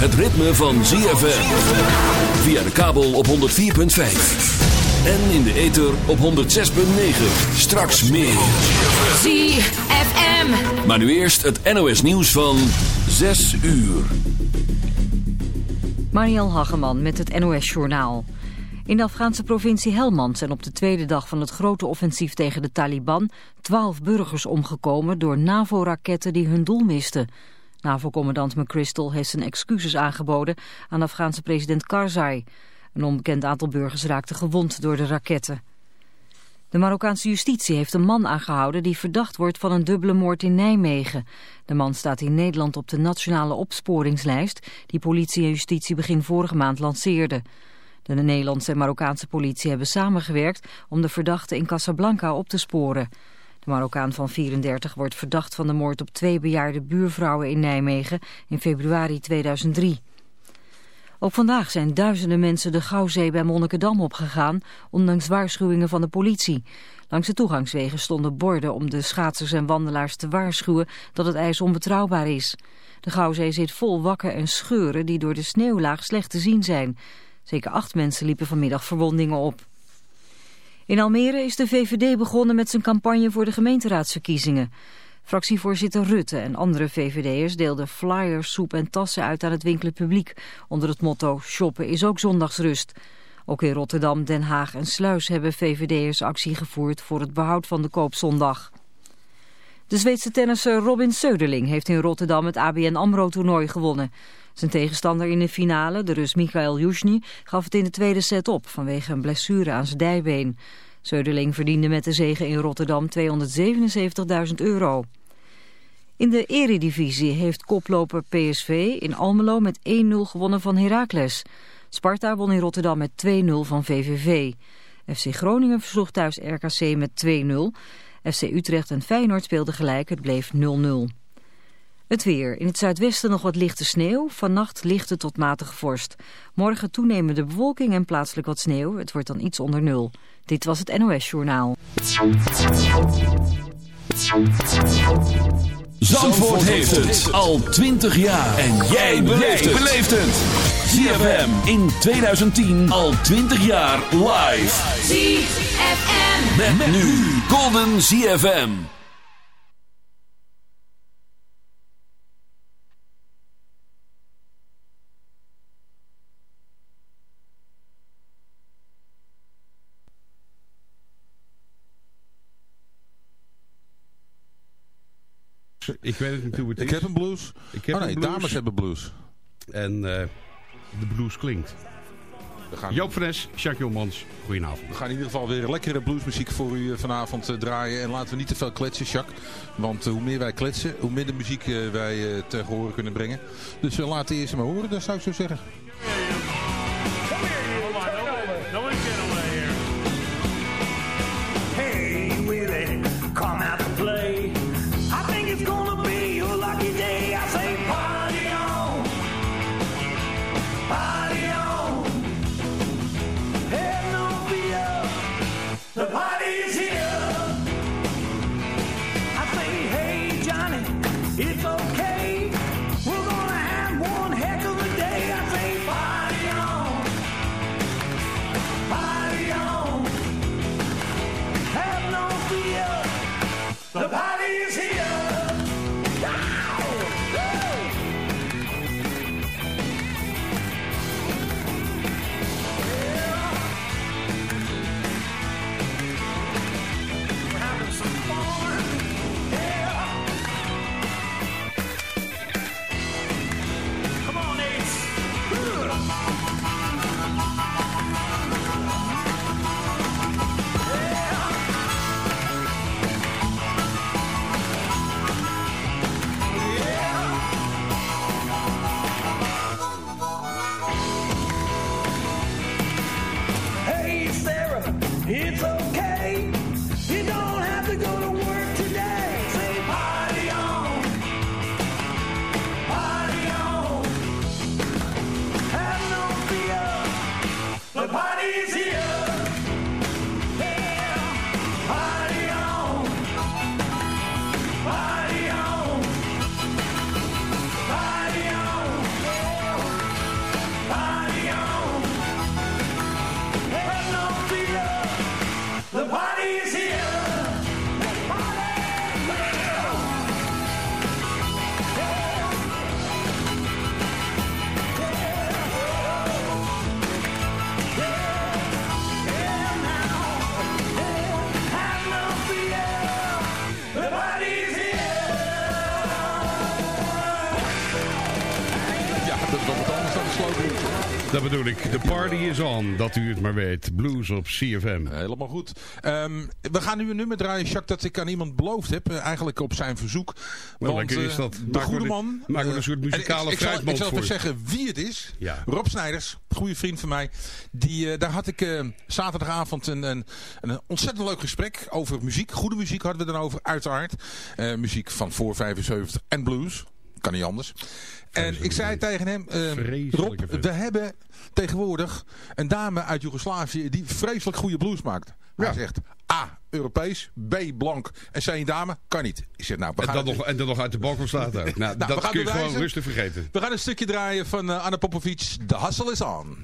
het ritme van ZFM. Via de kabel op 104.5. En in de ether op 106.9. Straks meer. ZFM. Maar nu eerst het NOS nieuws van 6 uur. Mariel Hageman met het NOS Journaal. In de Afghaanse provincie Helmand zijn op de tweede dag van het grote offensief tegen de Taliban twaalf burgers omgekomen door NAVO-raketten die hun doel misten. NAVO-commandant McChrystal heeft zijn excuses aangeboden aan Afghaanse president Karzai. Een onbekend aantal burgers raakte gewond door de raketten. De Marokkaanse justitie heeft een man aangehouden die verdacht wordt van een dubbele moord in Nijmegen. De man staat in Nederland op de nationale opsporingslijst die politie en justitie begin vorige maand lanceerden. De Nederlandse en Marokkaanse politie hebben samengewerkt om de verdachte in Casablanca op te sporen. De Marokkaan van 34 wordt verdacht van de moord op twee bejaarde buurvrouwen in Nijmegen in februari 2003. Ook vandaag zijn duizenden mensen de Gouwzee bij Monnikendam opgegaan, ondanks waarschuwingen van de politie. Langs de toegangswegen stonden borden om de schaatsers en wandelaars te waarschuwen dat het ijs onbetrouwbaar is. De Gouwzee zit vol wakken en scheuren die door de sneeuwlaag slecht te zien zijn. Zeker acht mensen liepen vanmiddag verwondingen op. In Almere is de VVD begonnen met zijn campagne voor de gemeenteraadsverkiezingen. Fractievoorzitter Rutte en andere VVD'ers deelden flyers, soep en tassen uit aan het winkelend publiek... onder het motto shoppen is ook zondagsrust. Ook in Rotterdam, Den Haag en Sluis hebben VVD'ers actie gevoerd voor het behoud van de koopzondag. De Zweedse tennisser Robin Söderling heeft in Rotterdam het ABN AMRO-toernooi gewonnen. Zijn tegenstander in de finale, de Rus Michael Jusny, gaf het in de tweede set op vanwege een blessure aan zijn dijbeen. Söderling verdiende met de zege in Rotterdam 277.000 euro. In de eredivisie heeft koploper PSV in Almelo met 1-0 gewonnen van Heracles. Sparta won in Rotterdam met 2-0 van VVV. FC Groningen versloeg thuis RKC met 2-0. FC Utrecht en Feyenoord speelden gelijk, het bleef 0-0. Het weer. In het zuidwesten nog wat lichte sneeuw. Vannacht lichte tot matige vorst. Morgen toenemende bewolking en plaatselijk wat sneeuw. Het wordt dan iets onder nul. Dit was het NOS Journaal. Zandvoort heeft het al 20 jaar. En jij beleeft het. ZFM in 2010 al 20 jaar live. ZFM. Met, nu Golden ZFM. Ik weet het niet hoe het is. Ik heb een blues. Ik heb oh nee, blues. dames hebben blues. En eh, de blues klinkt. We gaan, Joop Fres, Jacques Jongmans, goedenavond. we gaan in ieder geval weer lekkere bluesmuziek voor u eh, vanavond eh, draaien. En laten we niet te veel kletsen, Jacques. Want eh, hoe meer wij kletsen, hoe minder muziek wij te horen kunnen brengen. Dus we laten eerst maar horen, dat zou ik zo zeggen. Party is on, dat u het maar weet. Blues op CFM. Helemaal goed. Ehm, we gaan nu een nummer draaien, Jacques, dat ik aan iemand beloofd heb. eh, eigenlijk op zijn verzoek. Wel Want, lekker is eh, dat. De goede de- man. we eh, een soort en ik- muzikale ik, zal, ik fruitmand zal even voor. zeggen wie het is. Ja. Rob Snijders, goede vriend van mij. Die, eh, daar had ik eh, zaterdagavond een, een, een ontzettend leuk gesprek over muziek. Goede muziek hadden we dan over, uiteraard. Eh, muziek van voor 75 en blues. Kan niet anders. En ik zei tegen hem, Vreselijke Rob, we hebben tegenwoordig een dame uit Joegoslavië die vreselijk goede blues maakt. Hij Ja. zegt A, Europees, B, blank en C, een dame. Kan niet. Ik zeg, nou, we En gaan, dat, het- nog, en nog uit de balkon staat ook. Nou, we dat gaan kun je gewoon rustig vergeten. we gaan een stukje draaien van eh, Anna Popovic. De hustle is on.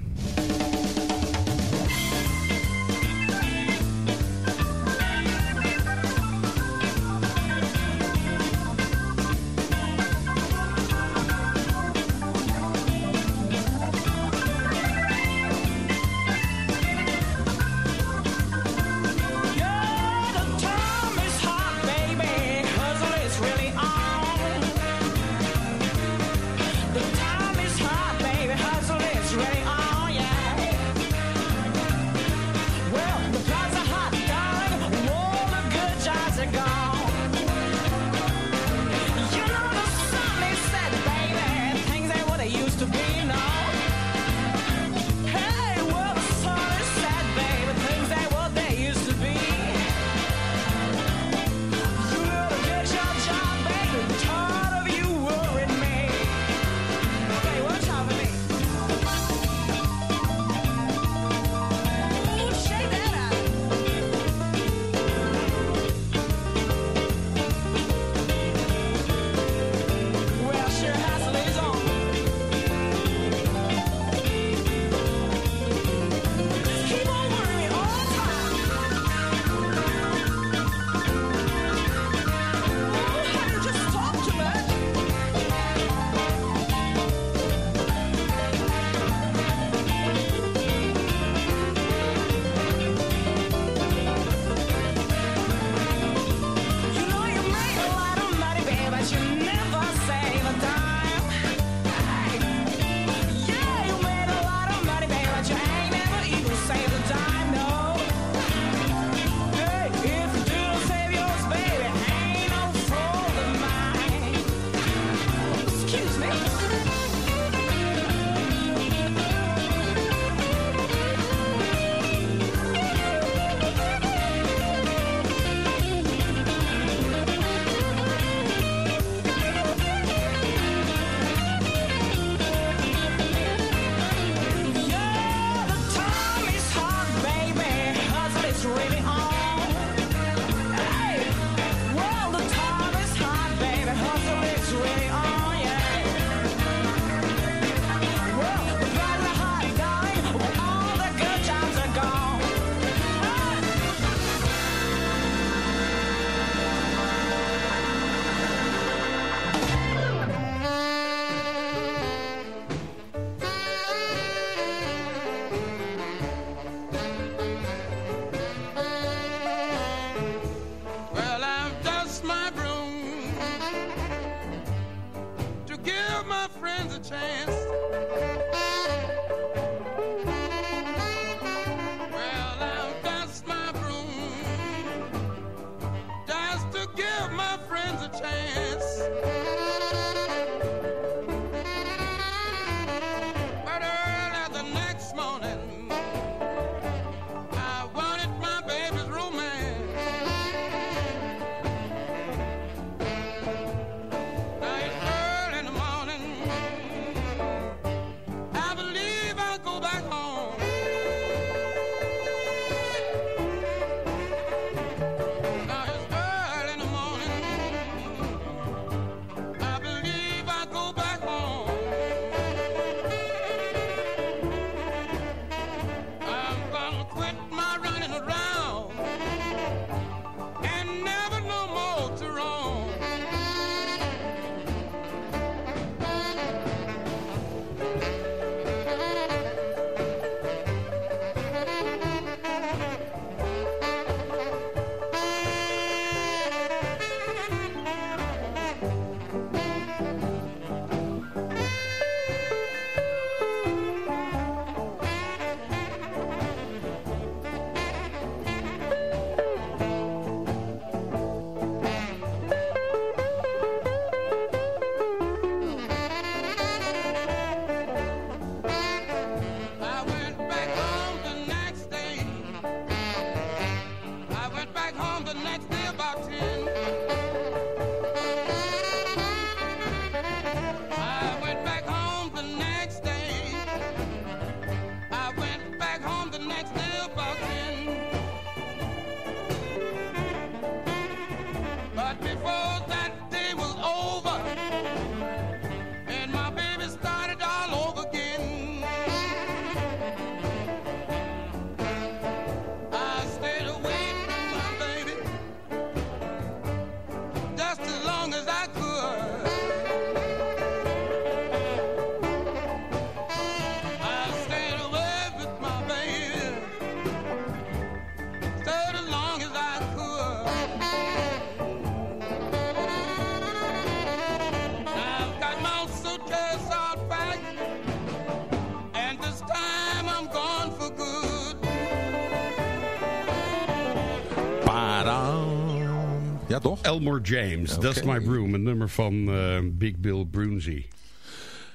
Ja, toch? Elmore James, Oké. That's My Broom. Een nummer van eh, Big Bill Brunsey.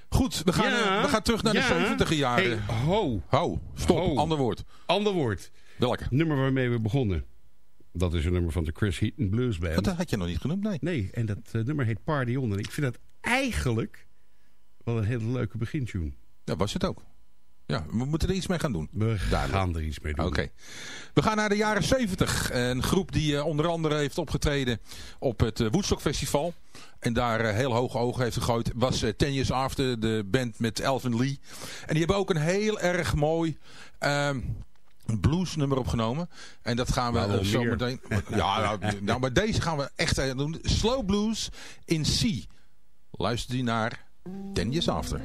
Goed, we gaan, eh, we gaan terug naar ja. de 70 jaren. Hey, ho, Hou, stop, Ho. ander woord. ander woord. Welke? Nummer waarmee we begonnen. Dat is een nummer van de Chris Heaton Blues Band. Dat had je nog niet genoemd, nee. Nee, en dat eh, nummer heet Party On. En ik vind dat eigenlijk wel een hele leuke begintune. Dat was het ook. Ja, we moeten er iets mee gaan doen. We Duidelijk. gaan er iets mee doen. Oké. We gaan naar de jaren 70. Een groep die eh, onder andere heeft opgetreden op het eh, Woodstock Festival. En daar eh, heel hoge ogen heeft gegooid. Was Ten Years After, de band met Elvin Lee. En die hebben ook een heel erg mooi... ehm bluesnummer opgenomen. En dat gaan we Nou, zo meer. meteen... Ja, nou, nou, maar deze gaan we echt doen. Slow Blues in C. Luister die naar Ten Years After.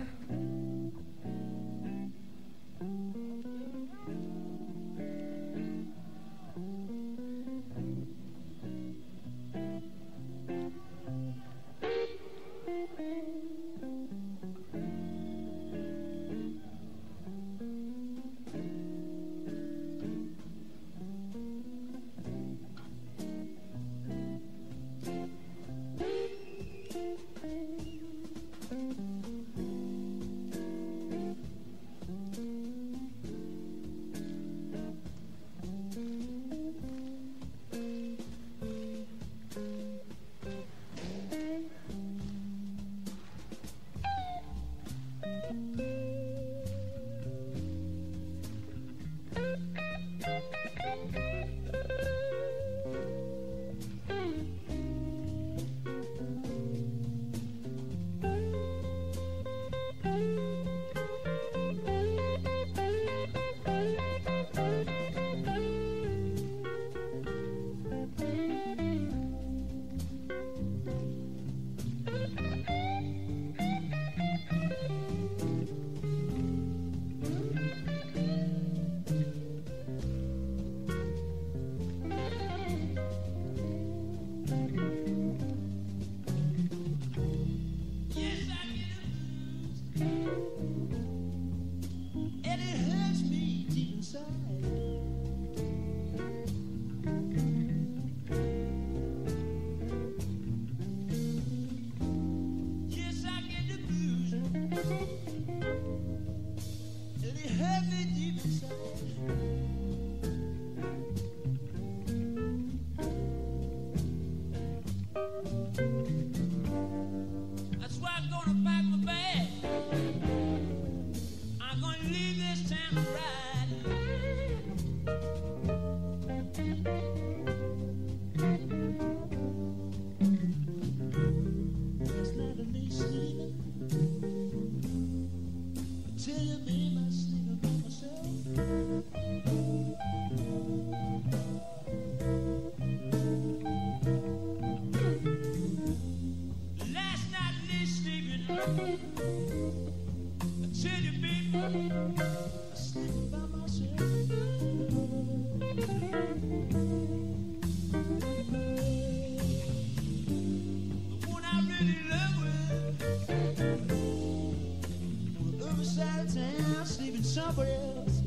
suburbs.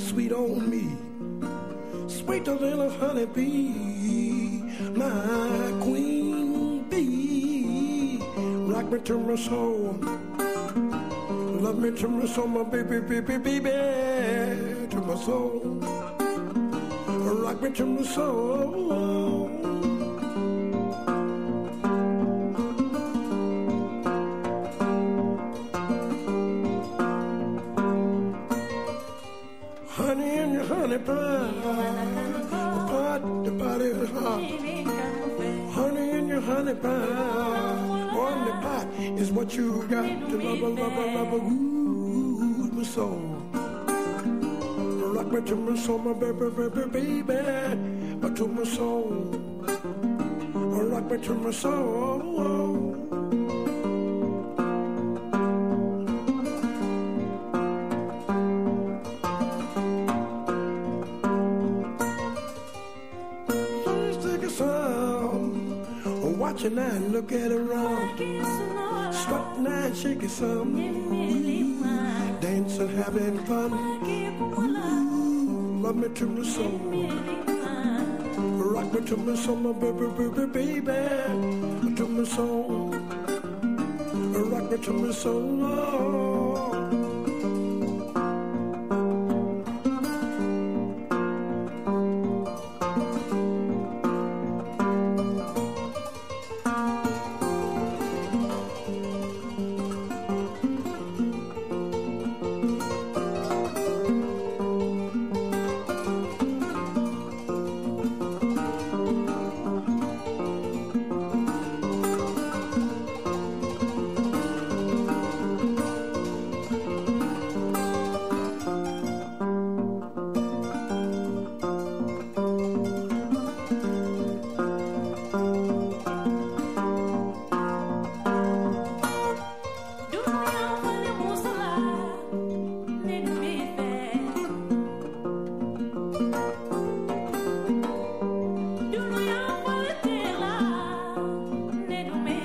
Sweet on me. Sweeter than a honeybee, my queen bee. Rock me to my soul, love me to my soul, my baby, baby, baby, to my soul. Rock me to my soul. Honey in your honey pie. The pot, the pot is hot. Honey in your honey pie. On the pot is what you got love, love, love, love, ooh, my soul. Rock me to my soul, my baby, baby, baby, to my soul. Rock me to my soul. Watch it look at it wrong. Strut now, shake it some. Dancing, having fun. Love me to my soul. Rock me to my soul, my baby, baby, baby. To my soul. Rock me to my soul. little bit.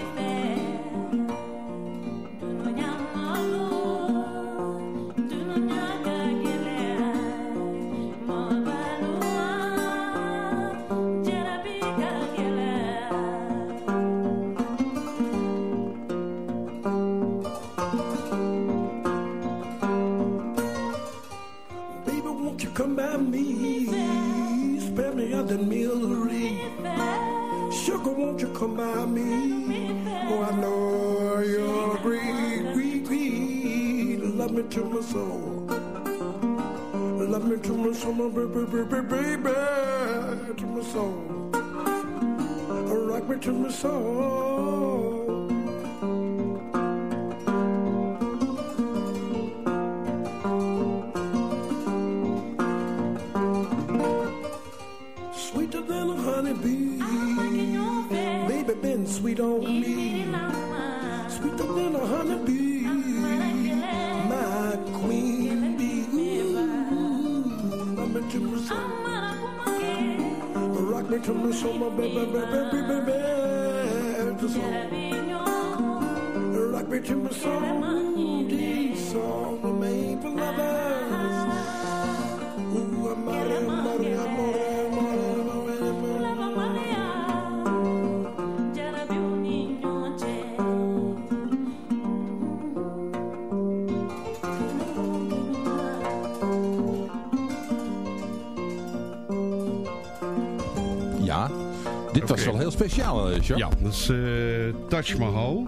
Was Oké. wel heel speciaal, eh, Jacques. Ja, dat is eh Taj Mahal.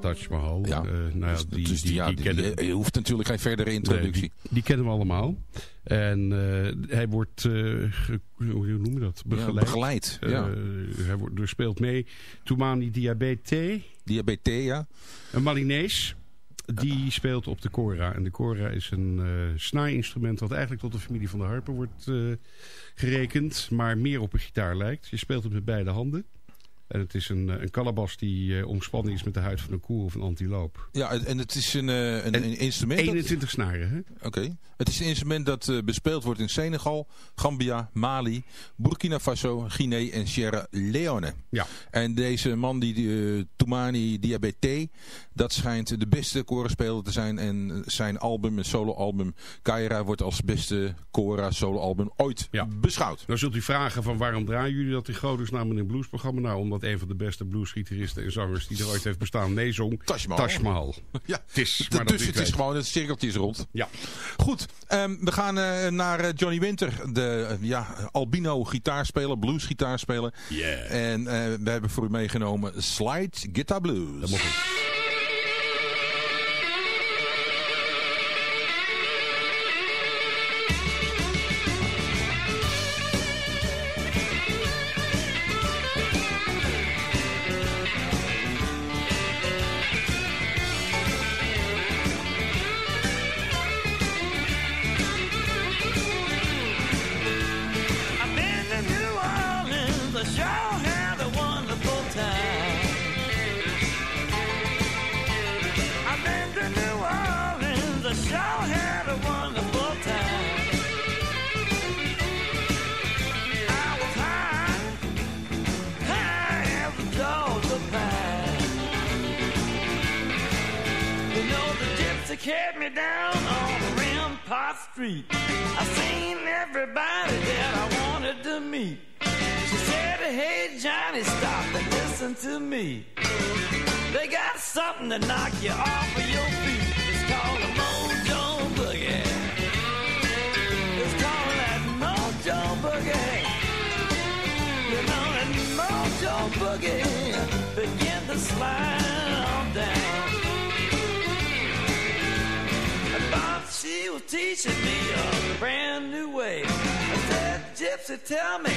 Taj Mahal. Ja. eh, nou ja, Dus- die, dus die, ja, die die- kennen- je hoeft natuurlijk geen verdere introductie. Nee, Die kennen we allemaal. En hij wordt, ge- hoe noem je dat? Begeleid. Ja, begeleid, ja. Hij wordt, er speelt mee Toumani Diabete, Diabetes, ja. een Malinees. Die speelt op de kora. En de kora is een eh snaarinstrument dat eigenlijk tot de familie van de harpen wordt eh, gerekend. Maar meer op een gitaar lijkt. Je speelt het met beide handen. En het is een, eh, een calabas die eh, omspannen is met de huid van een koe of een antiloop. Ja, en het is een, eh, een, En een instrument... dat- 21 snaren, hè? Oké. Het is een instrument dat bespeeld wordt in Senegal, Gambia, Mali, Burkina Faso, Guinea en Sierra Leone. Ja. En deze man, die Toumani Diabete, dat schijnt de beste korenspeler te zijn. En zijn album, een soloalbum, Kaira, wordt als beste Kora soloalbum ooit Ja. beschouwd. Nou zult u vragen van waarom draaien jullie dat in godesnaam in een bluesprogramma? Nou, omdat een van de beste bluesgitaristen en zangers die er ooit heeft bestaan meezong. Taj Mahal. Taj Mahal. Ja, Het is, maar dus het is gewoon, het cirkeltje is rond. Ja. Goed, ehm, we gaan eh, naar eh, Johnny Winter, de eh, ja, albino gitaarspeler, blues gitaarspeler. Yeah. En we hebben voor u meegenomen Slide Guitar Blues. Dat mag goed. Kept me down on Rampart Street. I seen everybody that I wanted to meet. She said, hey Johnny, stop and listen to me. They got something to knock you off of your feet. It's called a mojo boogie. It's called that mojo boogie. You know that mojo boogie begin to slide she was teaching me a brand new way. I said, Gypsy, tell me,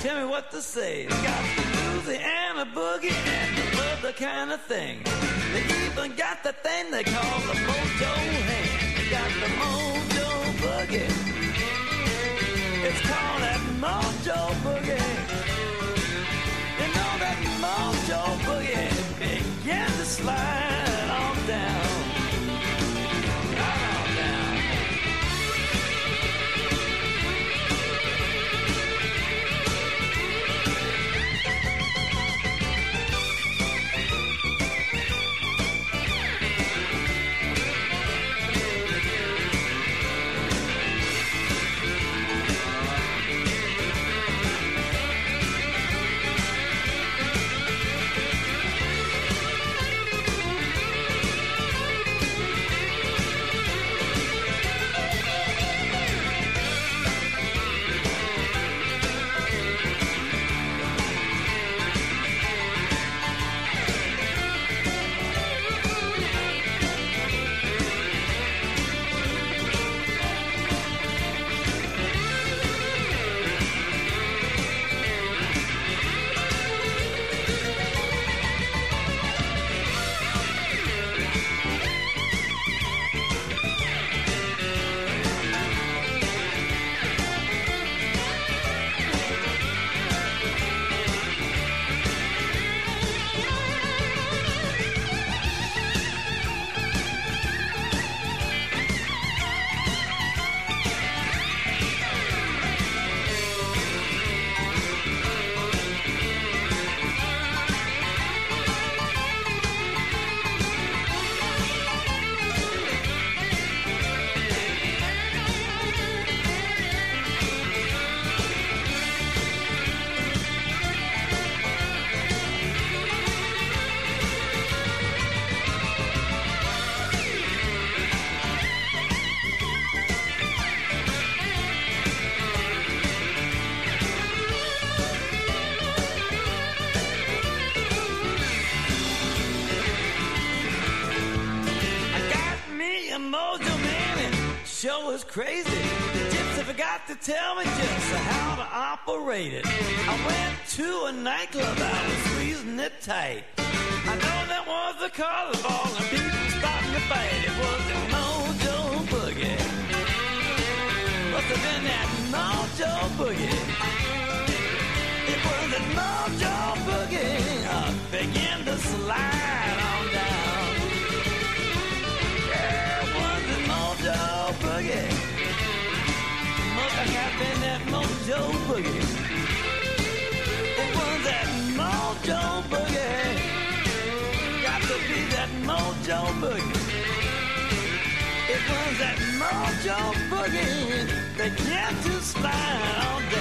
tell me what to say. They got the Louisiana boogie and the other kind of thing. They even got the thing they call the mojo hand. They got the mojo boogie. It's called that mojo boogie. You know that mojo boogie began to slide on down. separated. I went to a nightclub, I was squeezing it tight. I know that was the color ball, and people starting to fight. It was the mojo boogie. Must have been that mojo boogie. It was that mojo boogie. I began to slide on down. Yeah, it was that mojo boogie. Must have been that mojo boogie open that mojo boogie. Got to be that mojo boogie. It was that mojo boogie that gets you smile.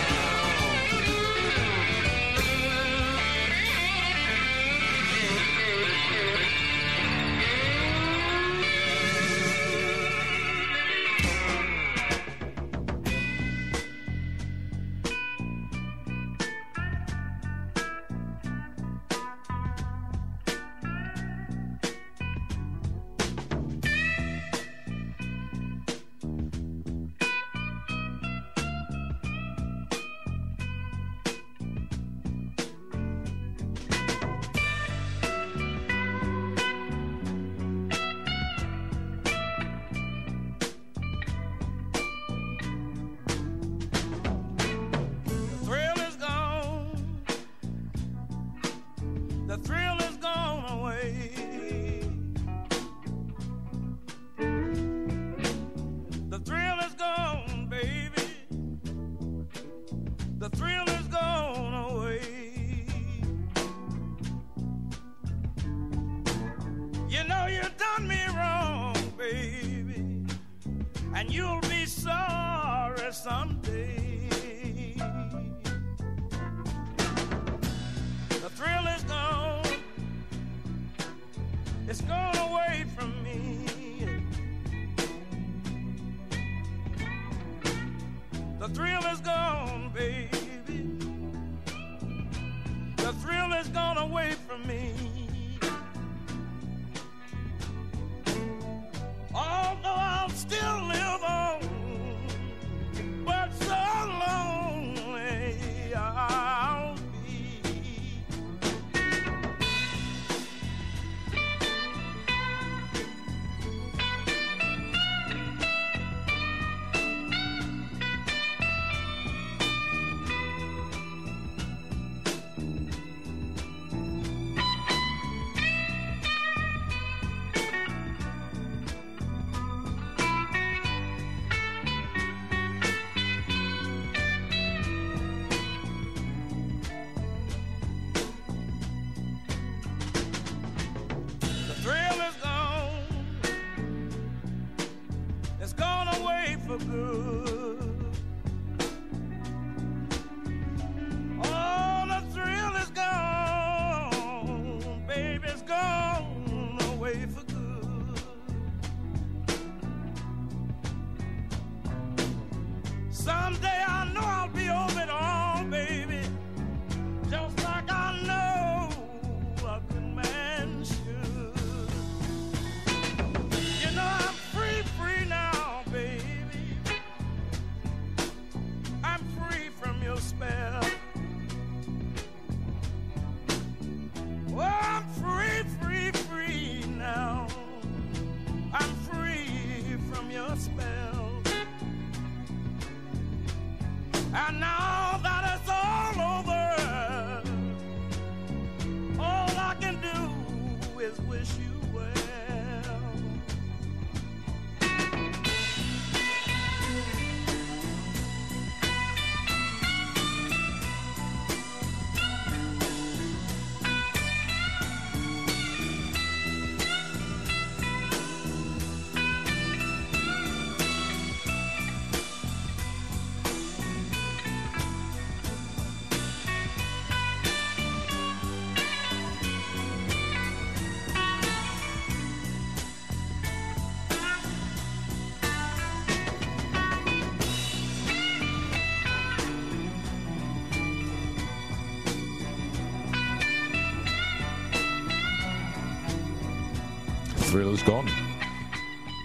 is Gone.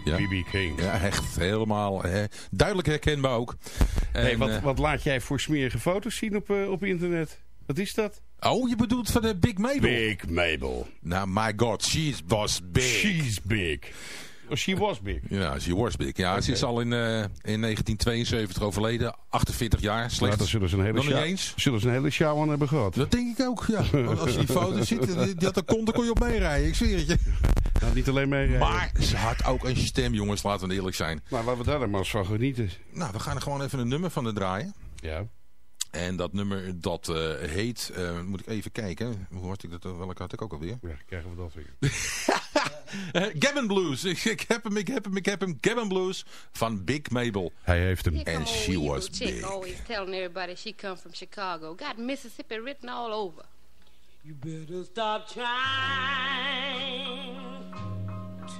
Ja. King. Ja, echt helemaal. Hè. Duidelijk herkenbaar ook. En, hey, wat, eh, wat, laat jij voor smerige foto's zien op, eh, op internet? Wat is dat? Oh, je bedoelt van de Big Mabel? Big Mabel. Nou, my god, she was big. She's big. Oh, she was big. Ja, she was big. Ja, ze is al in, eh, in 1972 overleden. 48 jaar. Nou, slechts. Ja, zullen ze een hele show, eens. Zullen ze een hele sjaal hebben gehad. Dat denk ik ook, ja. Als je die foto ziet, die had er kon, dan kon je op meerijden. Ik zweer het je. Nou, niet alleen mee rijden. Maar ze had ook een stem, jongens. Laten we eerlijk zijn. Maar laten we daar dan maar eens van genieten. Nou, we gaan er gewoon even een nummer van de draaien. Ja. En dat nummer dat eh, heet, eh, moet ik even kijken. Hoe had ik dat, welke had ik ook alweer? Ja, krijgen we dat weer. Eh, Gavin Blues. Ik, ik heb hem, ik heb hem, ik heb hem. Gavin Blues van Big Mabel. Hij heeft hem. And she was big. always telling everybody she come from Chicago. Got Mississippi written all over. You better stop trying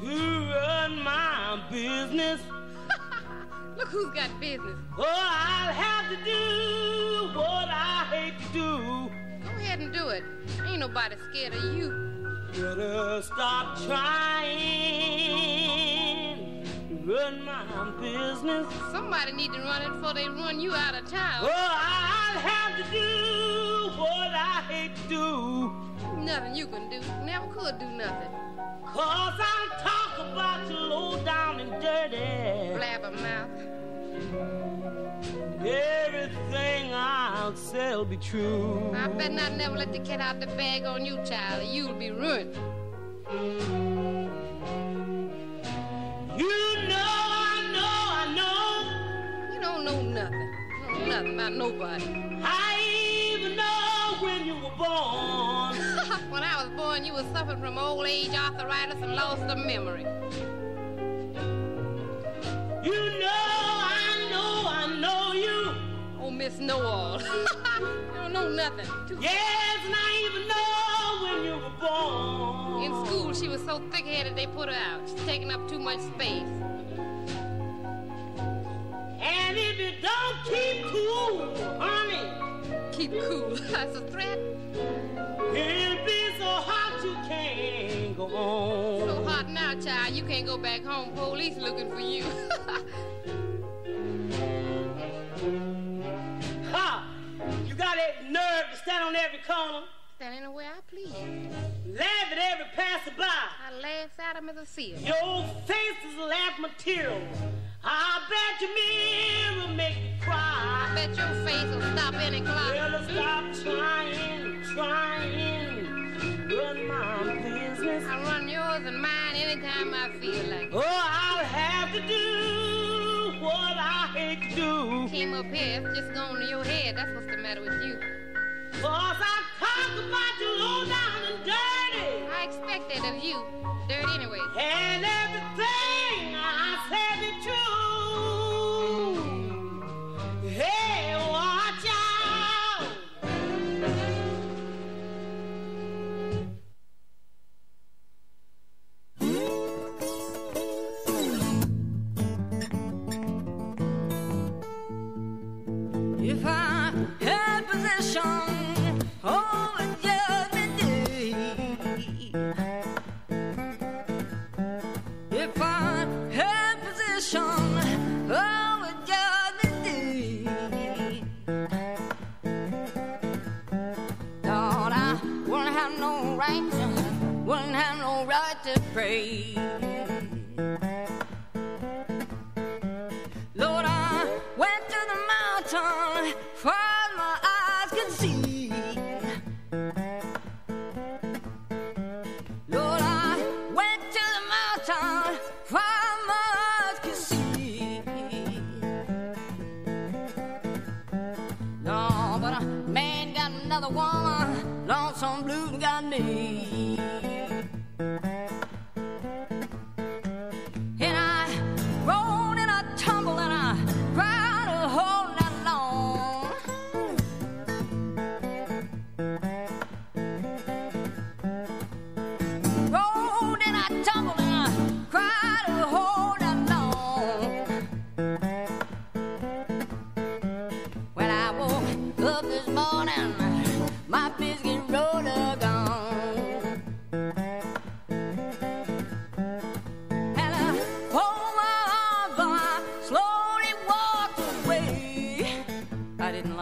to run my business. Look who's got business. Oh, I'll have to do what I hate to do. Go ahead and do it. Ain't nobody scared of you. Better stop trying to run my business. Somebody need to run it before they run you out of town. Oh, I'll have to do what I hate do. Nothing you can do. Never could do nothing. Cause I'll talk about you low down and dirty. Blabbermouth. Everything I'll say will be true. I bet not never let the cat out the bag on you, child, you'll be ruined. You know, I know, I know. You don't know nothing. You don't know nothing about nobody. I born. when I was born, you was suffering from old age, arthritis, and loss of memory. You know, I know, I know you. Oh, Miss Know-all. you don't know nothing. Too Yes, and I even know when you were born. In school, she was so thick-headed they put her out. She's taking up too much space. And if you don't keep cool, honey, Keep cool. That's a threat. it'll be so hot you can't go on. So hot now, child, you can't go back home. Police looking for you. Ha! You got that nerve to stand on every corner, Stand anywhere I please. laugh at every passerby. I laugh at him as I see him. Your face is laugh material. I bet your mirror make you I bet your face will stop any clock. Well, stop trying, trying, run my business. I run yours and mine anytime I feel like it. Oh, I'll have to do what I hate to do. Came up here, it's just gone to your head. That's what's the matter with you. Cause I talk about you low down and dirty. I expect that of you. Dirt anyway. And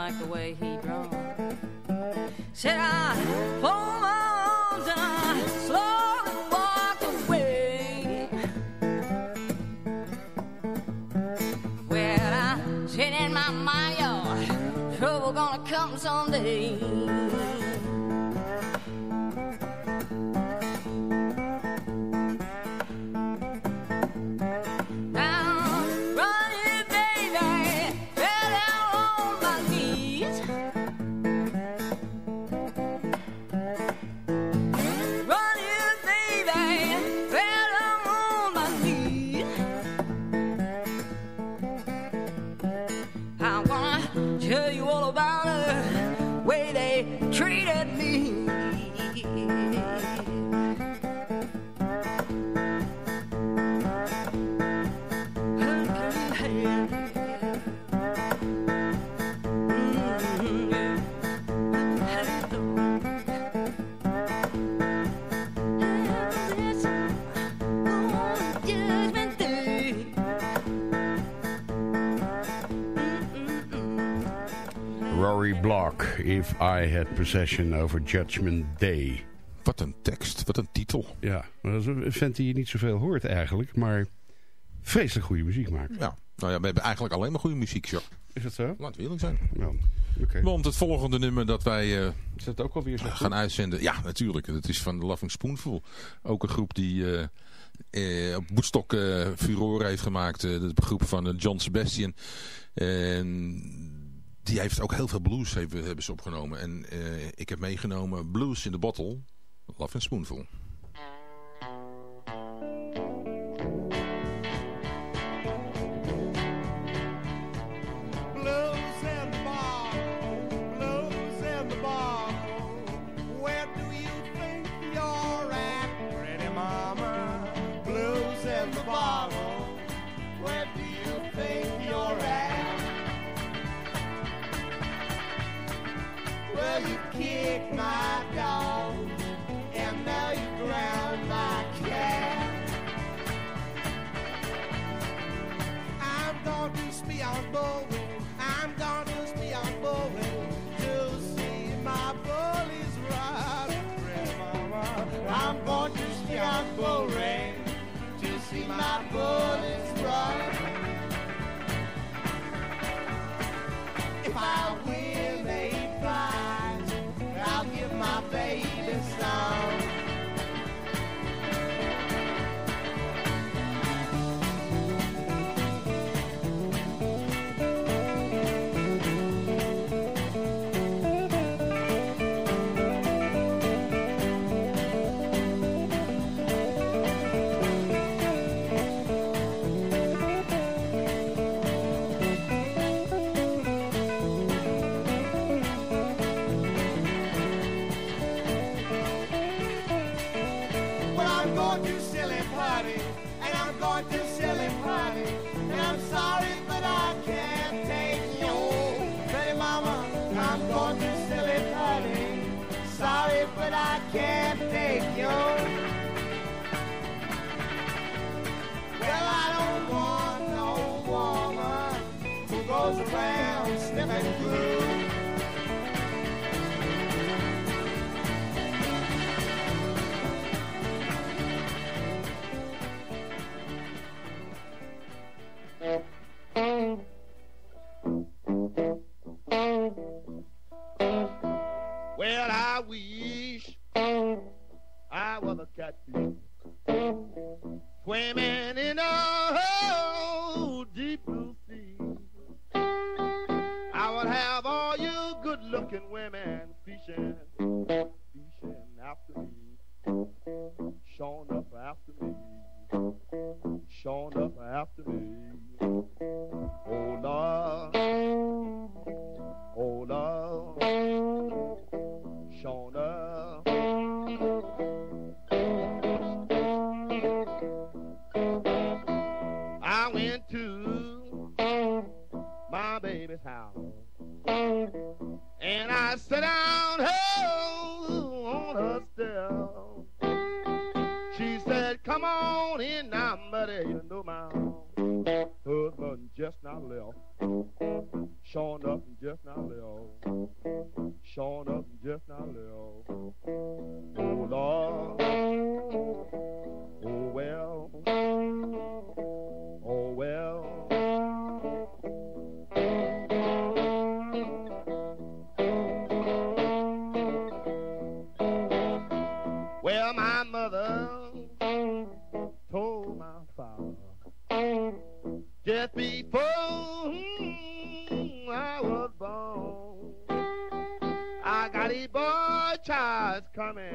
like the way he drove. Said I pulled my arms and slowly walked away. Well, I said in my mind, yo, trouble gonna come someday. I Had Possession over Judgment Day. Wat een tekst, wat een titel. Ja, maar dat is een vent die je niet zoveel hoort eigenlijk, maar vreselijk goede muziek maakt. Ja, nou ja, we hebben eigenlijk alleen maar goede muziek, Jacques. Is dat zo? Laat eerlijk zijn. Oké. Want het volgende nummer dat wij eh, Is dat ook alweer zo gaan uitzenden... Ja, natuurlijk. Het is van The Loving Spoonful. Ook een groep die eh, eh, op Woodstock eh furore heeft gemaakt. de groep van John Sebastian. En die heeft ook heel veel blues hebben, hebben ze opgenomen. En eh, ik heb meegenomen Blues in the Bottle. Loving Spoonful. Goes around sniffing glue.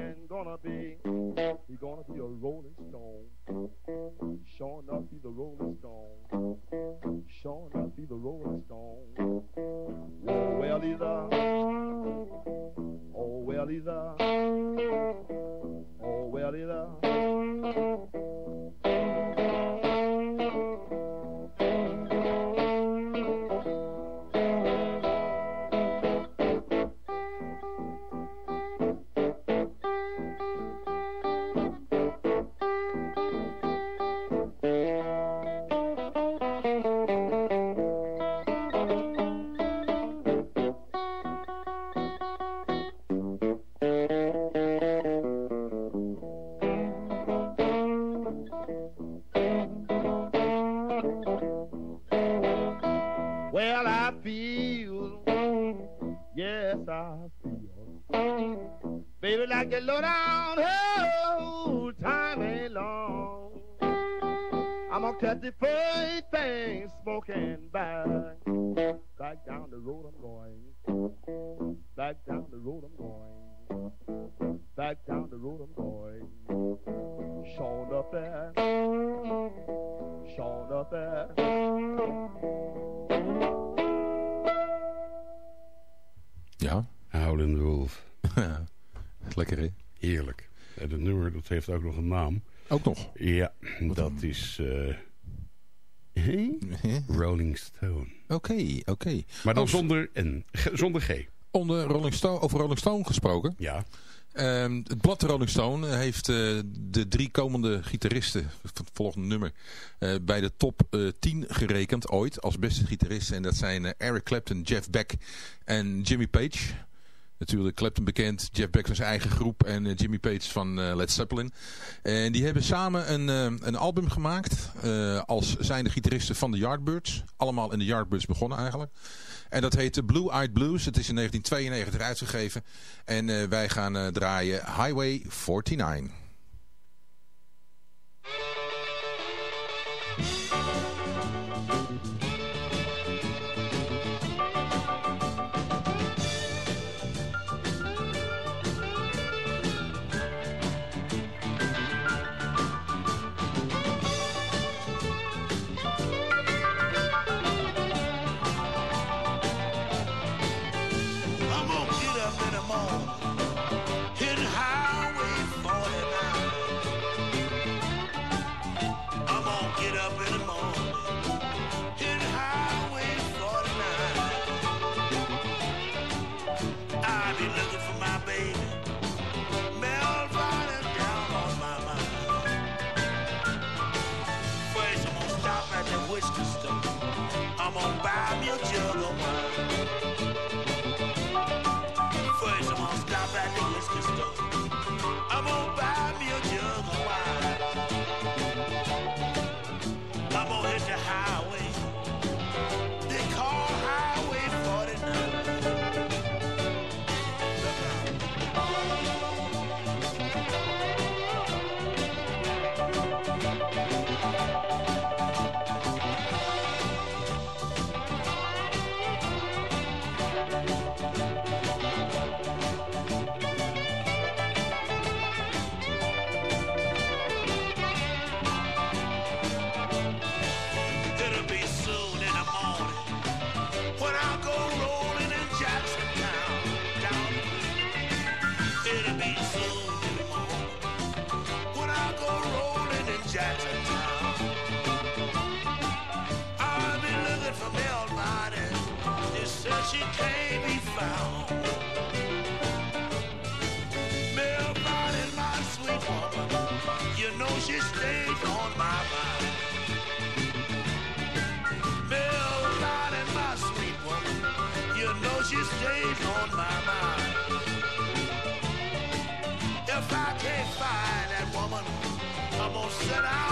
Coming, gonna be, he gonna be a rolling stone. Sure enough, he's a rolling stone. Sure enough, he's a rolling stone. Oh, well, he's a, oh, well, he's a, oh, well, he's a. Oké. Maar dan zonder, N, zonder G. Onder Rolling Stone, over Rolling Stone gesproken. Ja. Ehm, het blad Rolling Stone heeft eh, de drie komende gitaristen van het volgende nummer eh, bij de top eh, 10 gerekend ooit als beste gitaristen. En dat zijn Eric Clapton, Jeff Beck en Jimmy Page. Natuurlijk Clapton bekend, Jeff Beck van zijn eigen groep en eh, Jimmy Page van eh, Led Zeppelin. En die hebben samen een, eh, een album gemaakt als zijnde gitaristen van de Yardbirds. Allemaal in de Yardbirds begonnen eigenlijk. En dat heet Blue Eyed Blues. Het is in 1992 uitgegeven. En wij gaan draaien Highway 49. set out.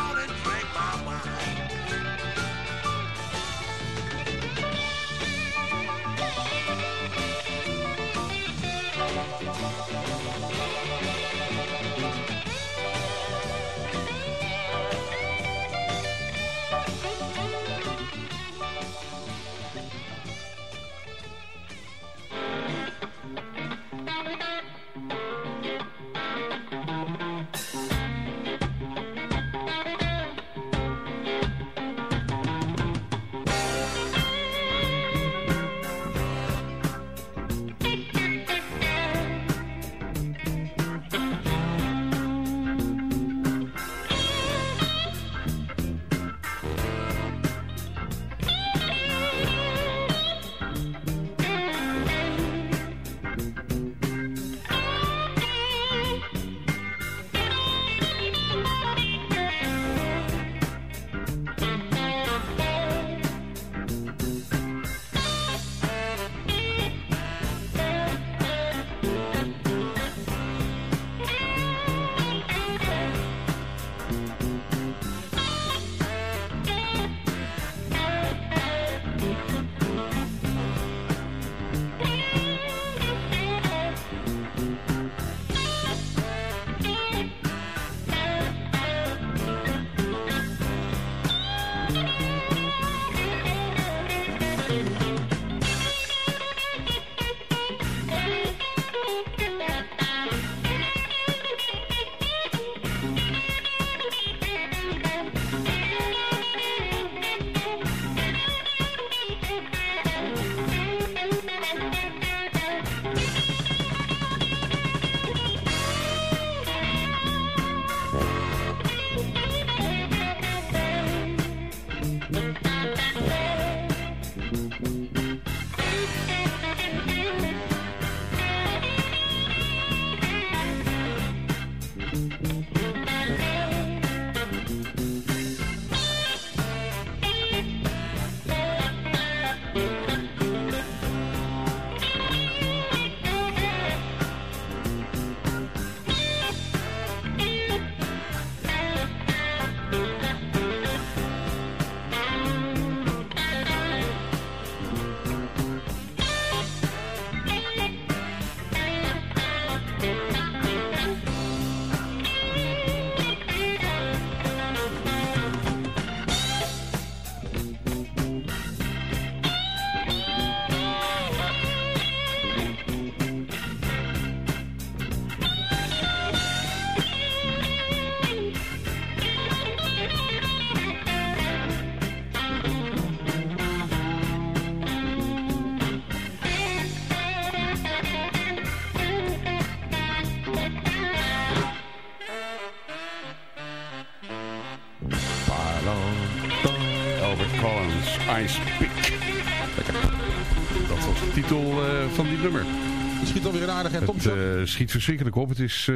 Van die nummer. Het schiet alweer een aardig en Het eh, schiet verschrikkelijk op. Het is eh,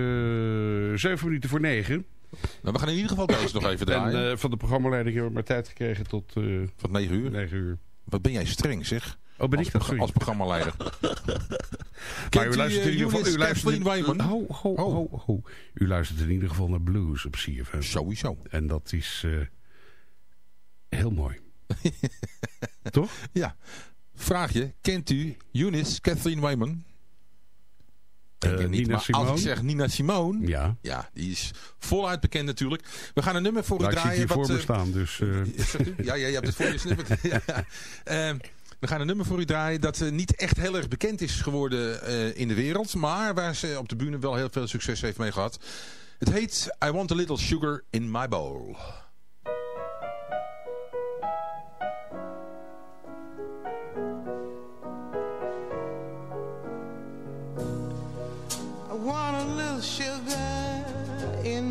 zeven minuten voor negen. Nou, we gaan in ieder geval deze nog even draaien. En eh, van de programmaleiding hebben we maar tijd gekregen tot eh Van 9 uur. 9 uur. Wat ben jij streng, zeg. Oh, ben als, ik dat? Sorry. als programmaleider. Maar u luistert u, in eh, ieder geval... U luistert, Wyman? ho, ho, Oh. ho, ho. U luistert in ieder geval naar blues op CFM. Sowieso. En dat is eh, heel mooi. Toch? Ja. Vraagje. Kent u Eunice Kathleen Wyman? Denk Eh, je niet, Nina Simone? als ik zeg Nina Simone... Ja. Ja, die is voluit bekend natuurlijk. We gaan een nummer voor u Nou, ik zie draaien. hier voor me eh, staan, dus... eh? Ja, ja, je hebt het voor je snippet. ja. Ehm, we gaan een nummer voor u draaien dat niet echt heel erg bekend is geworden in de wereld. Maar waar ze op de bühne wel heel veel succes heeft mee gehad. Het heet I Want a Little Sugar in My Bowl.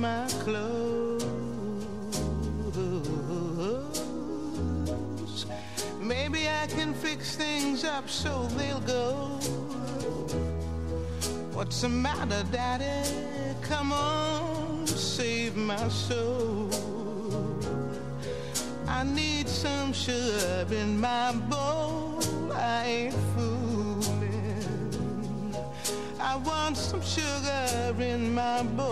My clothes. Maybe I can fix things up so they'll go. What's the matter, Daddy? Come on, save my soul. I need some sugar in my bowl. I ain't fooling. I want some sugar in my bowl.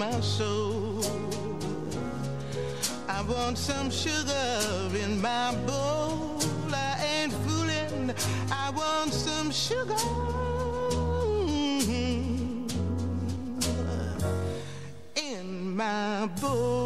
My soul. I want some sugar in my bowl. I ain't fooling. I want some sugar mm-hmm. in my bowl.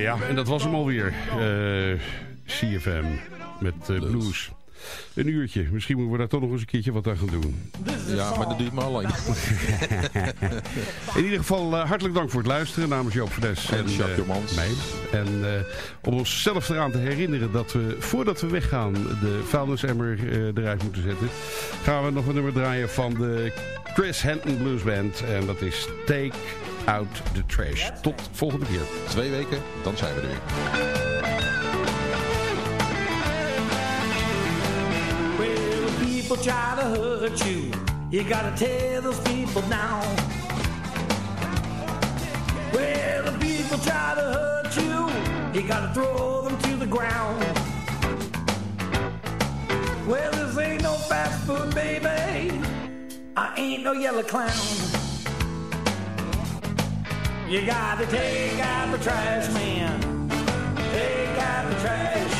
Ja, en dat was hem alweer. Eh CFM met eh, blues. Een uurtje. Misschien moeten we daar toch nog eens een keertje wat aan gaan doen. Ja, maar dat duurt maar lang. In ieder geval eh, hartelijk dank voor het luisteren namens Joop Verdes En Jacques eh, Jomans. mij. En om onszelf eraan te herinneren dat we voordat we weggaan de vuilnisemmer eruit moeten zetten, gaan we nog een nummer draaien van de Chris Henton Blues Band. En dat is Take Out the Trash. Tot volgende keer. Twee weken, dan zijn we er weer. People try to hurt you, you gotta tell those people now. Well, if people try to hurt you, you gotta throw them to the ground. Well, this ain't no fast food, baby. I ain't no yellow clown. You gotta take out the trash, man. Take out the trash.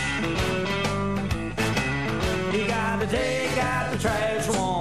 You gotta take out the trash, woman.